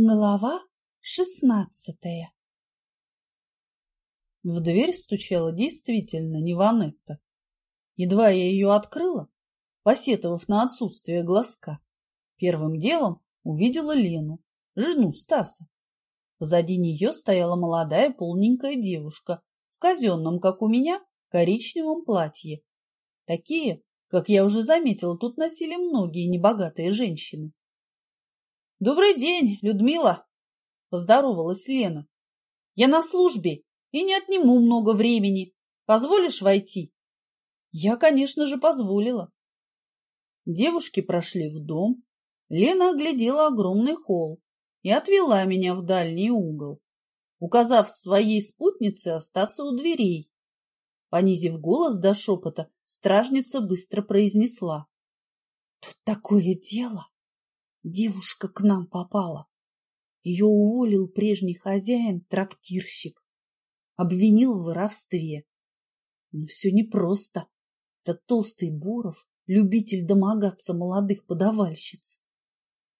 Глава шестнадцатая В дверь стучала действительно не Ванетта. Едва я ее открыла, посетовав на отсутствие глазка, первым делом увидела Лену, жену Стаса. Позади нее стояла молодая полненькая девушка в казенном, как у меня, коричневом платье. Такие, как я уже заметила, тут носили многие небогатые женщины. «Добрый день, Людмила!» – поздоровалась Лена. «Я на службе и не отниму много времени. Позволишь войти?» Я, конечно же, позволила. Девушки прошли в дом. Лена оглядела огромный холл и отвела меня в дальний угол, указав своей спутнице остаться у дверей. Понизив голос до шепота, стражница быстро произнесла. — Тут такое дело! Девушка к нам попала. Ее уволил прежний хозяин, трактирщик. Обвинил в воровстве. Но все непросто. Это толстый Буров, любитель домогаться молодых подавальщиц.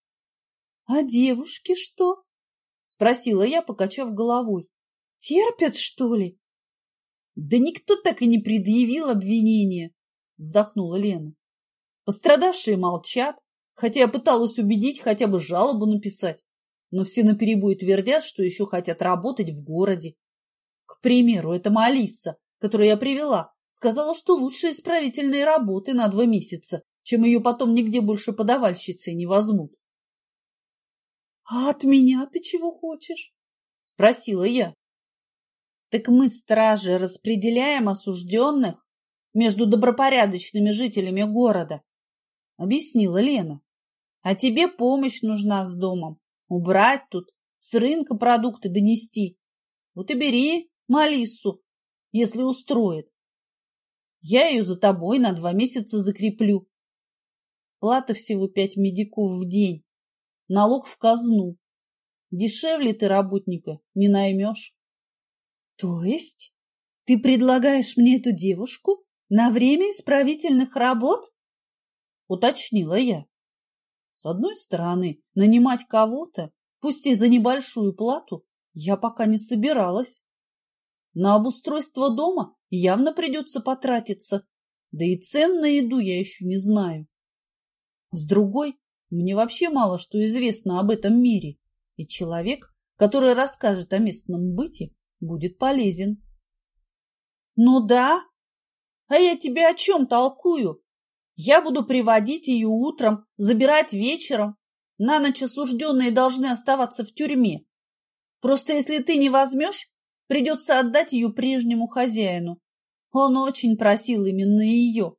— А девушки что? — спросила я, покачав головой. — Терпят, что ли? — Да никто так и не предъявил обвинения, — вздохнула Лена. Пострадавшие молчат, хотя я пыталась убедить хотя бы жалобу написать, но все наперебой твердят, что еще хотят работать в городе. К примеру, эта Малиса, которую я привела, сказала, что лучше исправительные работы на два месяца, чем ее потом нигде больше подавальщицей не возьмут. — А от меня ты чего хочешь? — спросила я. — Так мы, стражи, распределяем осужденных между добропорядочными жителями города, — объяснила Лена. А тебе помощь нужна с домом. Убрать тут, с рынка продукты донести. Вот и бери Малиссу, если устроит. Я ее за тобой на два месяца закреплю. Плата всего пять медиков в день. Налог в казну. Дешевле ты работника не наймешь. То есть ты предлагаешь мне эту девушку на время исправительных работ? Уточнила я. С одной стороны, нанимать кого-то, пусть и за небольшую плату, я пока не собиралась. На обустройство дома явно придется потратиться, да и цен на еду я еще не знаю. С другой, мне вообще мало что известно об этом мире, и человек, который расскажет о местном быте, будет полезен. Ну да, а я тебе о чем толкую? Я буду приводить ее утром, забирать вечером. На ночь осужденные должны оставаться в тюрьме. Просто если ты не возьмешь, придется отдать ее прежнему хозяину. Он очень просил именно ее.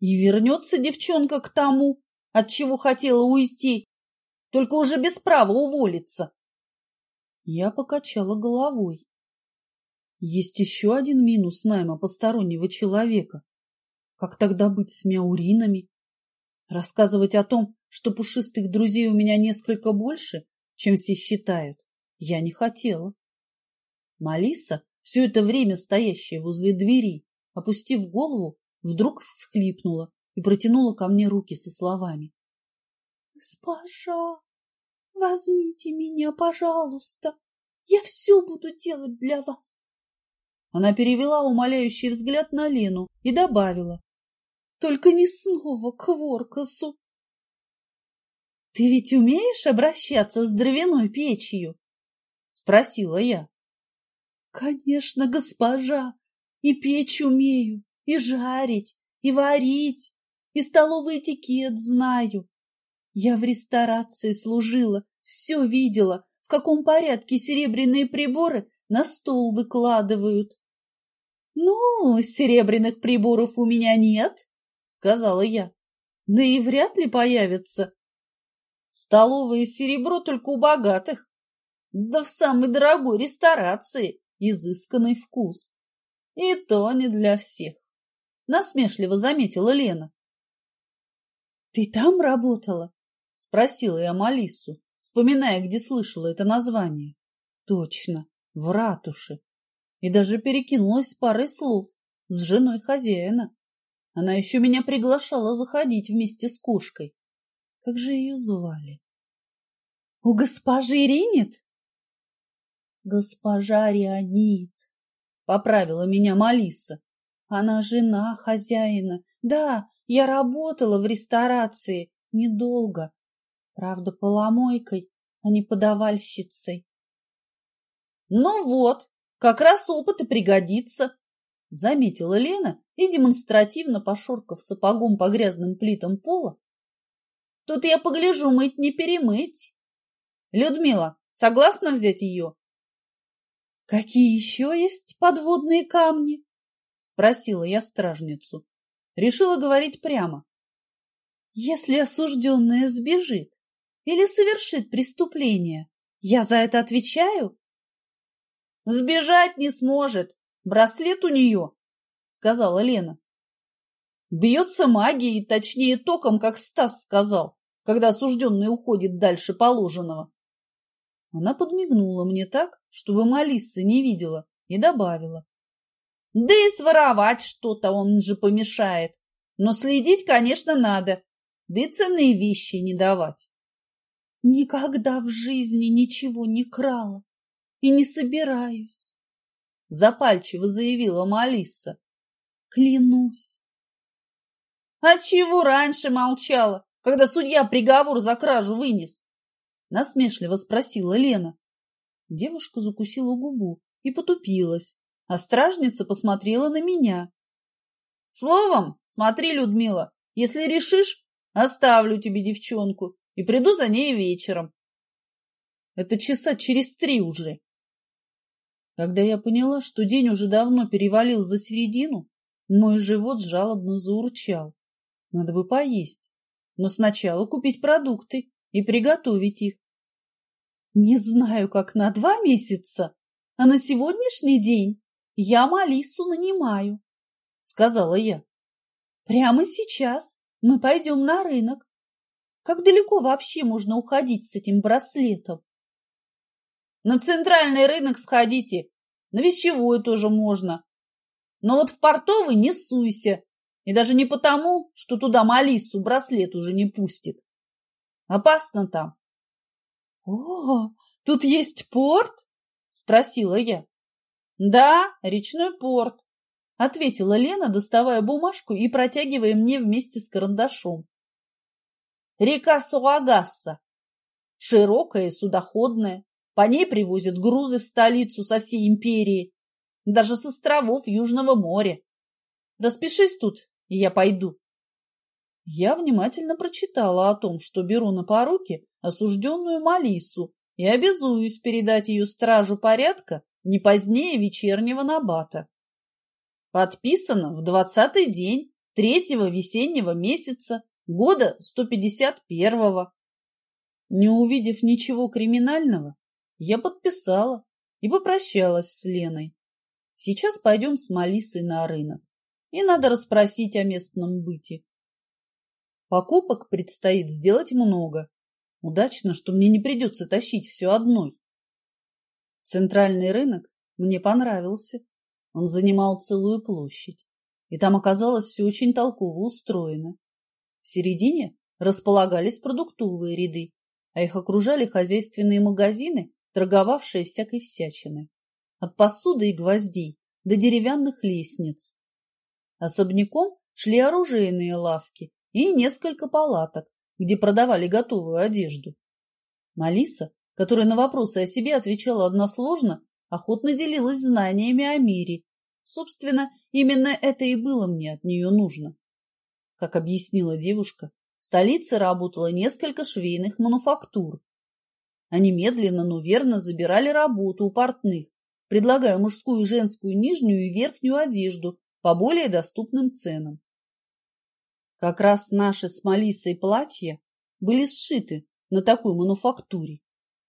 И вернется девчонка к тому, от чего хотела уйти, только уже без права уволиться. Я покачала головой. Есть еще один минус найма постороннего человека. Как тогда быть с мяуринами? Рассказывать о том, что пушистых друзей у меня несколько больше, чем все считают, я не хотела. Малиса, все это время стоящая возле двери, опустив голову, вдруг всхлипнула и протянула ко мне руки со словами. — Госпожа, возьмите меня, пожалуйста, я все буду делать для вас. Она перевела умоляющий взгляд на Лену и добавила, только не снова к Воркасу. — Ты ведь умеешь обращаться с дровяной печью? — спросила я. — Конечно, госпожа, и печь умею, и жарить, и варить, и столовый этикет знаю. Я в ресторации служила, все видела, в каком порядке серебряные приборы на стол выкладывают. — Ну, серебряных приборов у меня нет, сказала я. Да и вряд ли появится. Столовое серебро только у богатых. Да в самой дорогой ресторации изысканный вкус. И то не для всех. Насмешливо заметила Лена. Ты там работала? Спросила я Малису, вспоминая, где слышала это название. Точно, в ратуше. И даже перекинулась парой слов с женой хозяина. Она еще меня приглашала заходить вместе с кошкой. Как же ее звали? У госпожи Ринит? Госпожа Рионит, поправила меня Малиса. Она жена хозяина. Да, я работала в ресторации недолго. Правда, поломойкой, а не подавальщицей. Ну вот, как раз опыт и пригодится, заметила Лена и, демонстративно пошуркав сапогом по грязным плитам пола, Тут я погляжу, мыть не перемыть. Людмила, согласна взять ее? Какие еще есть подводные камни? Спросила я стражницу. Решила говорить прямо. Если осужденная сбежит или совершит преступление, я за это отвечаю? Сбежать не сможет. Браслет у нее, сказала Лена. Бьется магией, точнее током, как Стас сказал, когда осужденный уходит дальше положенного. Она подмигнула мне так, чтобы Малисса не видела, и добавила. Да и своровать что-то он же помешает. Но следить, конечно, надо. Да и ценные вещи не давать. Никогда в жизни ничего не крала и не собираюсь, запальчиво заявила Малисса. Клянусь. А чего раньше молчала, когда судья приговор за кражу вынес? Насмешливо спросила Лена. Девушка закусила губу и потупилась, а стражница посмотрела на меня. Словом, смотри, Людмила, если решишь, оставлю тебе девчонку и приду за ней вечером. Это часа через три уже. Когда я поняла, что день уже давно перевалил за середину, мой живот жалобно заурчал. Надо бы поесть. Но сначала купить продукты и приготовить их. Не знаю, как на два месяца, а на сегодняшний день я Малису нанимаю, сказала я. Прямо сейчас мы пойдем на рынок. Как далеко вообще можно уходить с этим браслетом? На центральный рынок сходите, на вещевой тоже можно. Но вот в портовый не суйся, и даже не потому, что туда Малису браслет уже не пустит. Опасно там. — О, тут есть порт? — спросила я. — Да, речной порт, — ответила Лена, доставая бумажку и протягивая мне вместе с карандашом. Река Суагасса. Широкая и судоходная. По ней привозят грузы в столицу со всей империи, даже с островов Южного моря. Распишись тут и я пойду. Я внимательно прочитала о том, что беру на поруки осужденную Малису и обязуюсь передать ее стражу порядка не позднее вечернего набата. Подписано в двадцатый день третьего весеннего месяца года 151-го. Не увидев ничего криминального, я подписала и попрощалась с Леной. Сейчас пойдем с Малисой на рынок и надо расспросить о местном быте. Покупок предстоит сделать много. Удачно, что мне не придется тащить все одной. Центральный рынок мне понравился. Он занимал целую площадь, и там оказалось все очень толково устроено. В середине располагались продуктовые ряды, а их окружали хозяйственные магазины, торговавшие всякой всячиной. От посуды и гвоздей до деревянных лестниц, Особняком шли оружейные лавки и несколько палаток, где продавали готовую одежду. Малиса, которая на вопросы о себе отвечала односложно, охотно делилась знаниями о мире. Собственно, именно это и было мне от нее нужно. Как объяснила девушка, в столице работало несколько швейных мануфактур. Они медленно, но верно забирали работу у портных, предлагая мужскую женскую нижнюю и верхнюю одежду по более доступным ценам. Как раз наши с Малисой платья были сшиты на такой мануфактуре.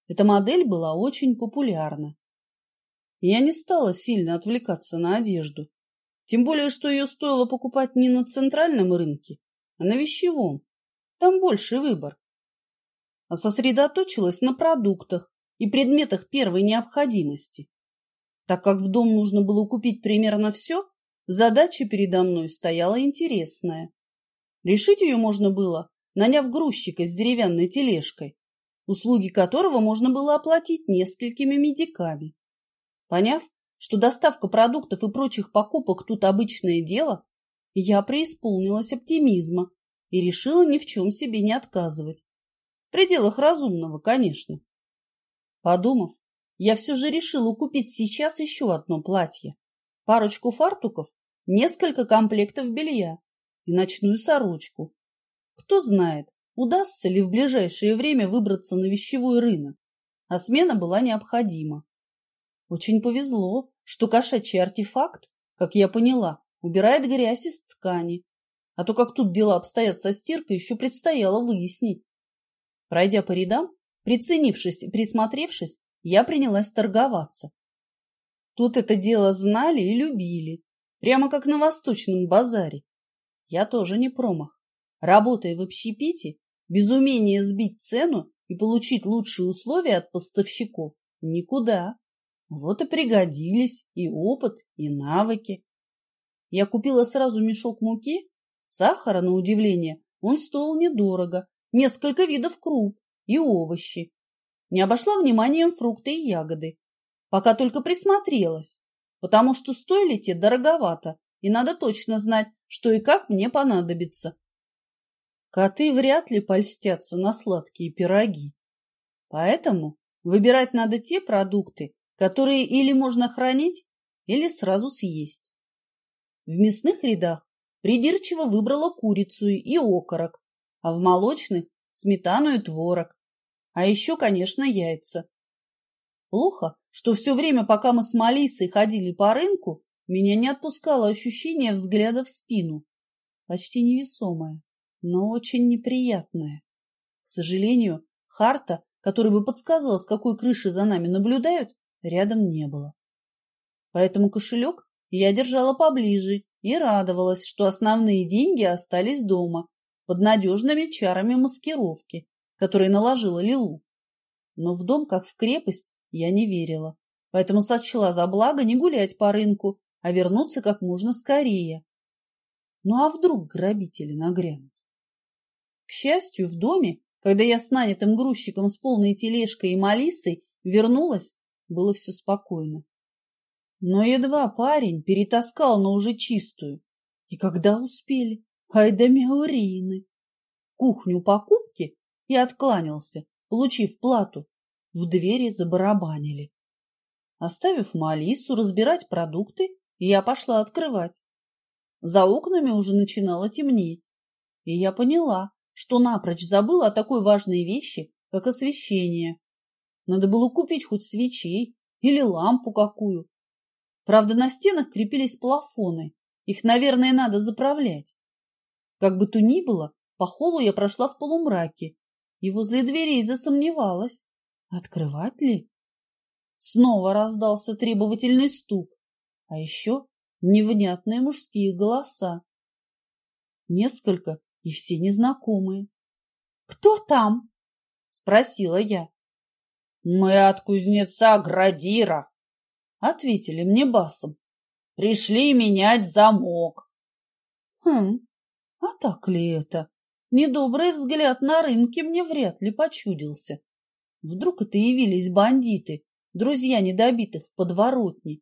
Эта модель была очень популярна. Я не стала сильно отвлекаться на одежду, тем более, что ее стоило покупать не на центральном рынке, а на вещевом. Там больше выбор. А сосредоточилась на продуктах и предметах первой необходимости. Так как в дом нужно было купить примерно все, Задача передо мной стояла интересная. Решить ее можно было, наняв грузчика с деревянной тележкой. услуги которого можно было оплатить несколькими медиками. Поняв, что доставка продуктов и прочих покупок тут обычное дело, я преисполнилась оптимизма и решила ни в чем себе не отказывать. В пределах разумного, конечно. Подумав, я все же решила купить сейчас еще одно платье, парочку фартуков, несколько комплектов белья и ночную сорочку. Кто знает, удастся ли в ближайшее время выбраться на вещевой рынок, а смена была необходима. Очень повезло, что кошачий артефакт, как я поняла, убирает грязь из ткани, а то как тут дела обстоят со стиркой, еще предстояло выяснить. Пройдя по рядам, приценившись и присмотревшись, я принялась торговаться. Тут это дело знали и любили, прямо как на восточном базаре. Я тоже не промах. Работая в общепите, без умения сбить цену и получить лучшие условия от поставщиков – никуда. Вот и пригодились и опыт, и навыки. Я купила сразу мешок муки, сахара, на удивление, он стоил недорого, несколько видов круп и овощи. Не обошла вниманием фрукты и ягоды, пока только присмотрелась, потому что стоили те дороговато, и надо точно знать, что и как мне понадобится. Коты вряд ли польстятся на сладкие пироги. Поэтому выбирать надо те продукты, которые или можно хранить, или сразу съесть. В мясных рядах придирчиво выбрала курицу и окорок, а в молочных – сметану и творог. А еще, конечно, яйца. Плохо, что все время, пока мы с Малисой ходили по рынку, меня не отпускало ощущение взгляда в спину. Почти невесомое но очень неприятное. К сожалению, Харта, который бы подсказал, с какой крыши за нами наблюдают, рядом не было. Поэтому кошелек я держала поближе и радовалась, что основные деньги остались дома, под надежными чарами маскировки, которые наложила Лилу. Но в дом, как в крепость, я не верила, поэтому сочла за благо не гулять по рынку, а вернуться как можно скорее. Ну а вдруг грабители нагрянут? К счастью, в доме, когда я с нанятым грузчиком с полной тележкой и Малисой вернулась, было все спокойно. Но едва парень перетаскал на уже чистую. И когда успели? Ай да мяурины! Кухню покупки и откланялся, получив плату. В двери забарабанили. Оставив Малису разбирать продукты, я пошла открывать. За окнами уже начинало темнеть. И я поняла, что напрочь забыла о такой важной вещи, как освещение. Надо было купить хоть свечей или лампу какую. Правда, на стенах крепились плафоны. Их, наверное, надо заправлять. Как бы то ни было, по холлу я прошла в полумраке и возле дверей засомневалась. Открывать ли? Снова раздался требовательный стук, а еще невнятные мужские голоса. Несколько и все незнакомые. «Кто там?» – спросила я. «Мы от кузнеца Градира», – ответили мне басом. «Пришли менять замок». «Хм, а так ли это? Недобрый взгляд на рынке мне вряд ли почудился. Вдруг это явились бандиты, друзья недобитых в подворотне.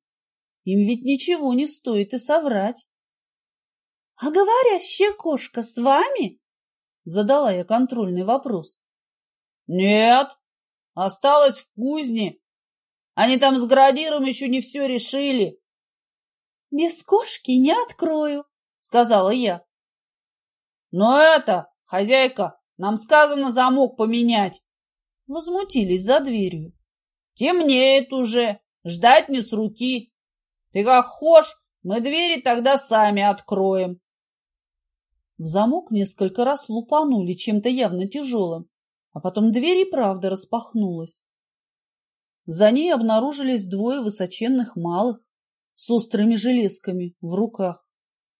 Им ведь ничего не стоит и соврать. «А говорящая кошка с вами?» Задала я контрольный вопрос. «Нет, осталась в кузне. Они там с градиром еще не все решили». «Без кошки не открою», — сказала я. «Но это, хозяйка, нам сказано замок поменять». Возмутились за дверью. «Темнеет уже, ждать не с руки. Ты как хошь, мы двери тогда сами откроем». В замок несколько раз лупанули чем-то явно тяжелым, а потом дверь и правда распахнулась. За ней обнаружились двое высоченных малых с острыми железками в руках.